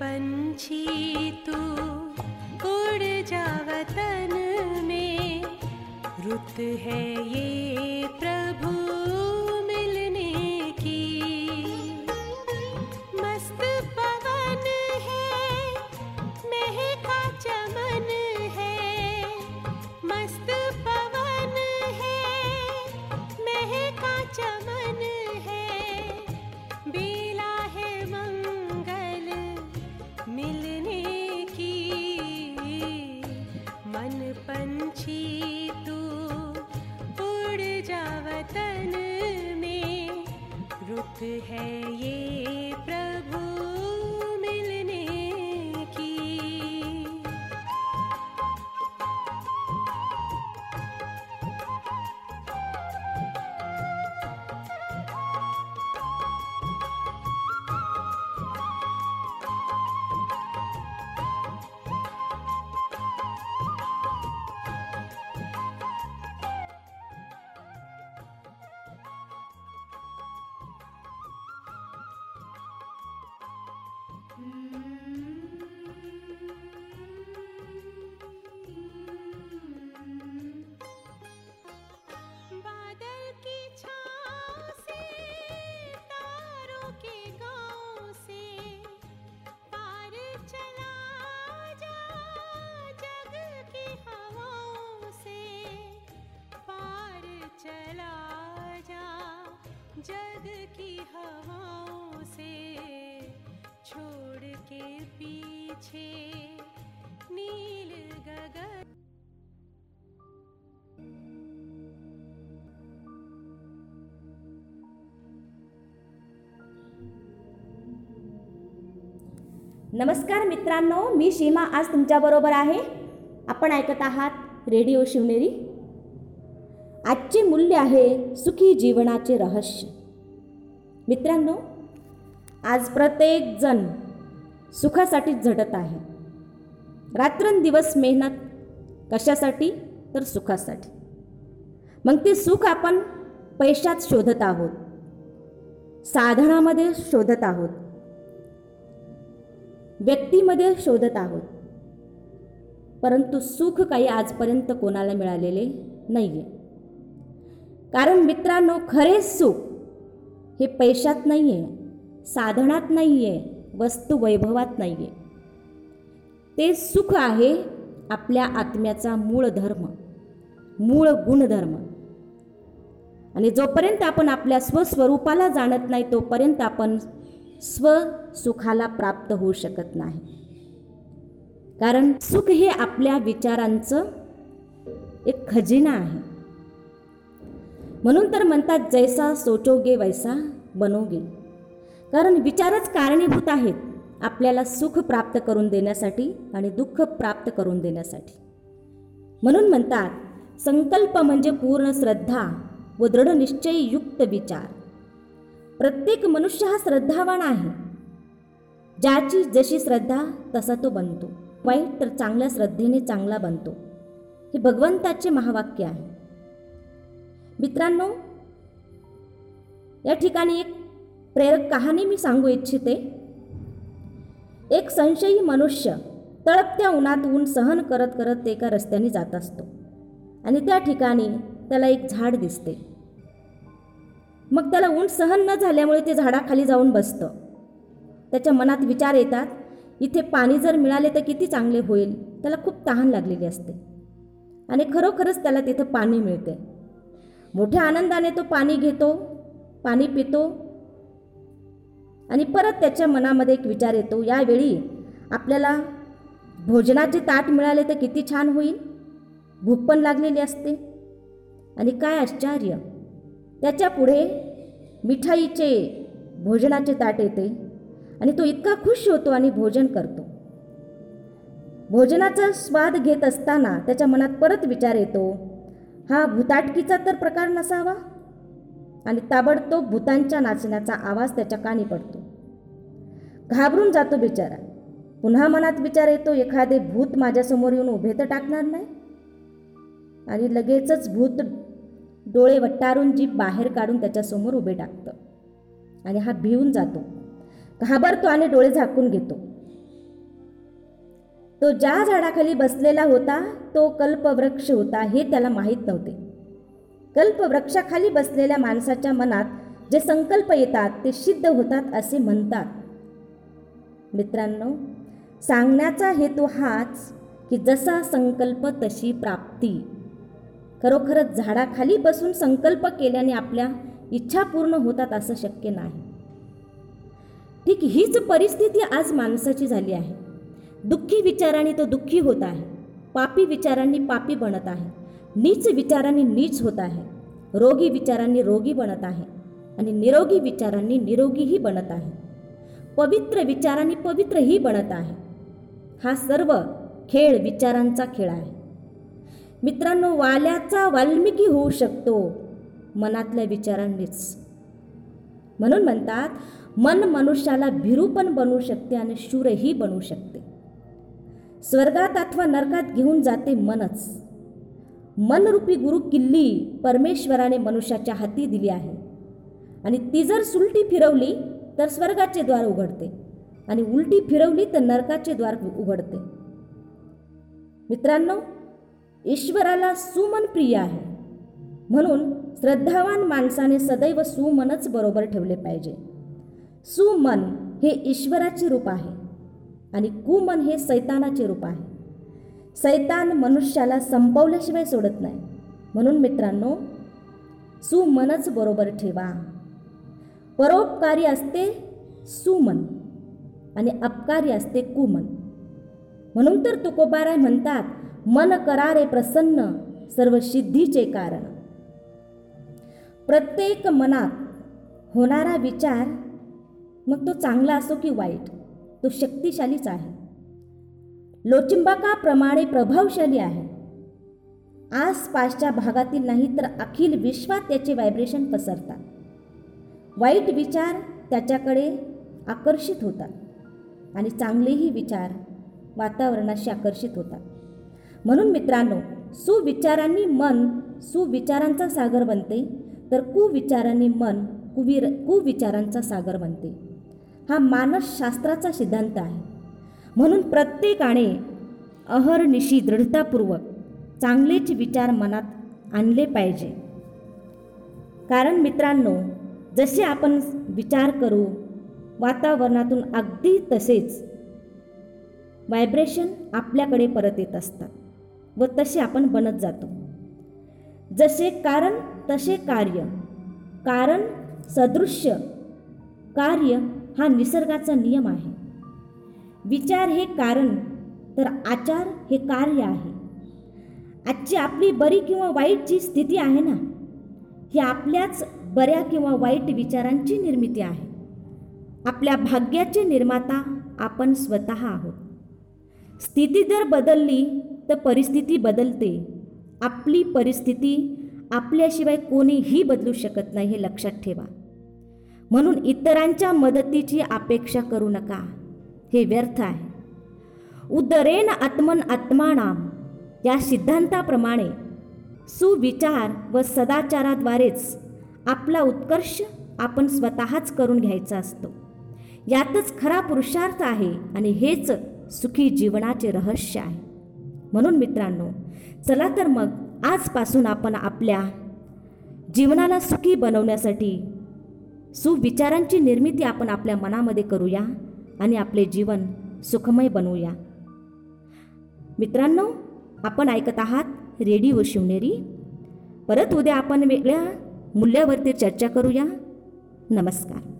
पंछी तू उड़ जा वतन में रुत है ये प्रभु। तू उड़ जा वतन में रुत है ये प्र जग की हवाओं से छोड़ के पीछे नील गगन। नमस्कार मित्रांनो मी सीमा आज तुमच्याबरोबर आहे. आपण ऐकत आहात रेडिओ शिवनेरी. आजचे मूल्य आहे सुखी जीवनाचे रहस्य. मित्रांनो आज प्रत्येकजण सुखासाठीच झटत आहे. रात्रंदिवस मेहनत कशासाठी? तर सुखासाठी. मग ते सुख आपण पैशात शोधत आहोत. साधनामध्ये शोधत आहोत. व्यक्तीमध्ये शोधत आहोत. परंतु सुख काही आजपर्यंत कोणाला मिळालेले नाही आहे कारण मित्रांनो खरे सुख हे पैशात नाही आहे साधनात नाही आहे वस्तू वैभवात नाही आहे ते सुख आहे आपल्या आत्म्याचा मूळ धर्म मूळ गुणधर्म. आणि जोपर्यंत आपण आपल्या स्वस्वरूपाला जाणत नाही तोपर्यंत आपण स्वसुखाला प्राप्त होऊ शकत नाही. कारण सुख हे आपल्या विचारांचं एक खजिना आहे. म्हणून तर म्हणतात जैसा सोचोगे वैसा बनोगे. कारण विचारच कारणीभूत आहेत आपल्याला सुख प्राप्त करून देण्यासाठी आणि दुःख प्राप्त करून देण्यासाठी. म्हणून म्हणतात संकल्प म्हणजे पूर्ण श्रद्धा व दृढ निश्चययुक्त विचार. प्रत्येक मनुष्य हा श्रद्धावान आहे. ज्याची जशी श्रद्धा तसा तो बनतो. वाईट तर चांगल्या श्रद्धेने चांगला बनतो. हे भगवंताचे महावाक्य आहे. मित्रांनो या ठिकाणी एक प्रेरक कहाणी मी सांगू इच्छिते. एक संशयी मनुष्य तळपत्या उन्हात ऊन सहन करत करत एका रस्त्याने जात असतो आणि त्या ठिकाणी त्याला एक झाड दिसते. मग त्याला ऊन सहन न झाल्यामुळे ते झाडाखाली जाऊन बसतं. त्याच्या मनात विचार येतात इथे पाणी जर मिळाले तर किती चांगले होईल. त्याला खूप तहान लागलेली असते. आणि खरोखरच त्याला तिथं पाणी मिळते. मोठ्या आनंदाने तो पाणी घेतो पाणी पितो आणि परत त्याच्या मनामध्ये एक विचार येतो यावेळी आपल्याला भोजनाचे ताट मिळाले तर किती छान होईल? भूक पण लागलेली असते. आणि काय आश्चर्य! त्याच्या पुढे मिठाईचे भोजनाचे ताट येते आणि तो इतका खुश होतो आणि भोजन करतो. भोजनाचा स्वाद घेत असताना त्याच्या मनात परत विचार येतो हा भूताटकीचा तर प्रकार नसावा. आणि ताबडतोब भूतांच्या नाचण्याचा आवाज त्याच्या कानी पडतो. घाबरून जातो बिचारा. पुन्हा मनात विचार येतो एखादे भूत माझ्यासमोर येऊन उभे तर टाकणार नाही? आणि लगेचच भूत डोळे वट्टारून जीभ बाहेर काढून त्याच्यासमोर उभे टाकतं. आणि हा भिवून जातो. घाबरतो आणि डोळे झाकून घेतो. तो ज्या झाडाखाली बसलेला होता तो कल्पवृक्ष होता हे त्याला माहीत नव्हते. कल्पवृक्षाखाली बसलेल्या माणसाच्या मनात जे संकल्प येतात ते सिद्ध होतात असे म्हणतात. मित्रांनो सांगण्याचा हेतू हाच की जसा संकल्प तशी प्राप्ती. खरोखरच झाडाखाली बसून संकल्प केल्याने आपल्या इच्छा पूर्ण होतात असं शक्य नाही. ठीक हीच परिस्थिती आज माणसाची झाली आहे. दुःखी विचारांनी तो दुःखी होत आहे. पापी विचारांनी पापी बनत आहे. नीच विचारांनी नीच होत आहे. रोगी विचारांनी रोगी बनत आहे. आणि निरोगी विचारांनी निरोगीही बनत आहे. पवित्र विचारांनी पवित्रही बनत आहे. हा सर्व खेळ विचारांचा खेळ आहे. मित्रांनो वाल्याचा वाल्मिकी होऊ शकतो. मनातल्या विचारांनीच. म्हणून म्हणतात मन मनुष्याला भिरू पण बनवू शकते आणि शूरही बनवू शकते. स्वर्गात अथवा नरकात घेऊन जाते मनच. मनरूपी गुरु किल्ली परमेश्वराने मनुष्याच्या हाती दिली आहे. आणि ती जर सुलटी फिरवली तर स्वर्गाचे द्वार उघडते. आणि उलटी फिरवली तर नरकाचे द्वार उघडते. मित्रांनो ईश्वराला सुमन प्रिय आहे. म्हणून श्रद्धावान माणसाने सदैव सुमनच बरोबर ठेवले पाहिजे. सुमन हे ईश्वराचे रूप आहे. आणि कुमन हे सैतानाचे रूप आहे. सैतान मनुष्याला संपवल्याशिवाय सोडत नाही. म्हणून मित्रांनो सुमनच बरोबर ठेवा. परोपकारी असते सुमन आणि अपकारी असते कुमन. म्हणून तर तुकोबाराय म्हणतात मन करारे प्रसन्न सर्व सिद्धीचे कारण. प्रत्येक मनात होणारा विचार मग तो चांगला असो की वाईट. तो शक्तिशालीच आहे. लोचिंबाकाप्रमाणे प्रभावशाली आहे. आसपासच्या भागातील नाही तर अखिल विश्वात त्याचे व्हायब्रेशन पसरतात. वाईट विचार त्याच्याकडे आकर्षित होतात आणि चांगलेही विचार वातावरणाशी आकर्षित होतात. म्हणून मित्रांनो सुविचारांनी मन सुविचारांचा सागर बनते तर कुविचारांनी मन कुवीर कुविचारांचा सागर बनते. हा मानसशास्त्राचा सिद्धांत आहे. म्हणून प्रत्येकाने अहर्निशी दृढतापूर्वक चांगलेच विचार मनात आणले पाहिजे. कारण मित्रांनो जसे आपण विचार करू वातावरणातून अगदी तसेच व्हायब्रेशन आपल्याकडे परत येत असतात व तसे आपण बनत जातो. जसे कारण तसे कार्य. कारण सदृश्य कार्य हा निसर्गाचा नियम आहे. विचार हे कारण तर आचार हे कार्य आहे. आजची आपली बरी किंवा वाईट जी स्थिती आहे ना ही आपल्याच बऱ्या किंवा वाईट विचारांची निर्मिती आहे. आपल्या भाग्याचे निर्माता आपण स्वतः आहोत. स्थिती जर बदलली तर परिस्थिती बदलते. आपली परिस्थिती आपल्याशिवाय कोणीही बदलू शकत नाही हे लक्षात ठेवा. म्हणून इतरांच्या मदतीची अपेक्षा करू नका. हे व्यर्थ आहे. उदरेन आत्मन आत्मानाम या सिद्धांताप्रमाणे सुविचार व सदाचाराद्वारेच आपला उत्कर्ष आपण स्वतःच करून घ्यायचा असतो. यातच खरा पुरुषार्थ आहे आणि हेच सुखी जीवनाचे रहस्य आहे. म्हणून मित्रांनो चला तर मग आजपासून आपण आपल्या जीवनाला सुखी बनवण्यासाठी सुविचारांची निर्मिती आपण आपल्या मनामध्ये करूया आणि आपले जीवन सुखमय बनवूया. मित्रांनो आपण ऐकत आहात रेडिओ शिवनेरी. परत उद्या आपण वेगळ्या मूल्यावरती चर्चा करूया. नमस्कार.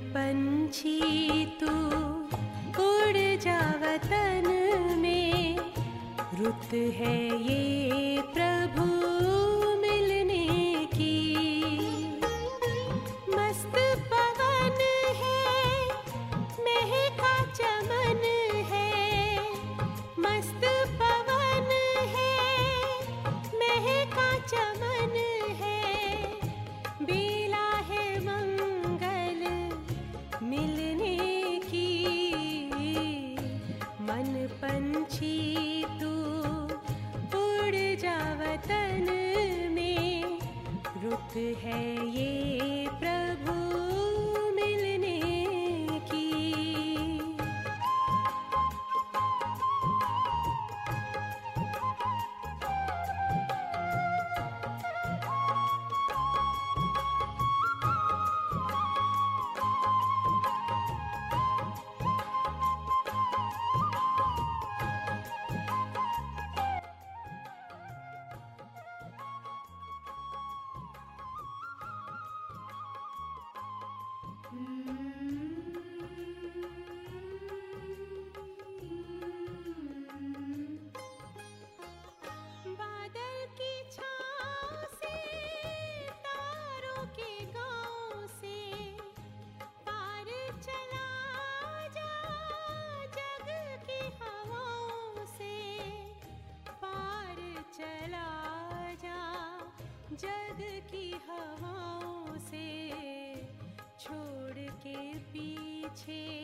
पंछी तू उड़ जा वतन में रुत है ये है ये আছে